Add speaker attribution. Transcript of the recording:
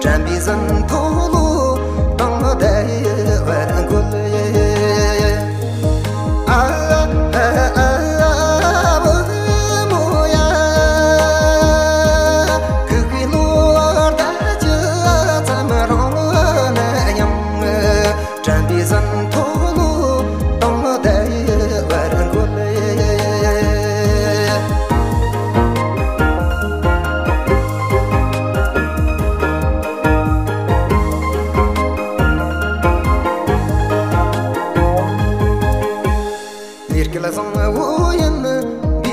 Speaker 1: Chambizan la song wo yan ne bi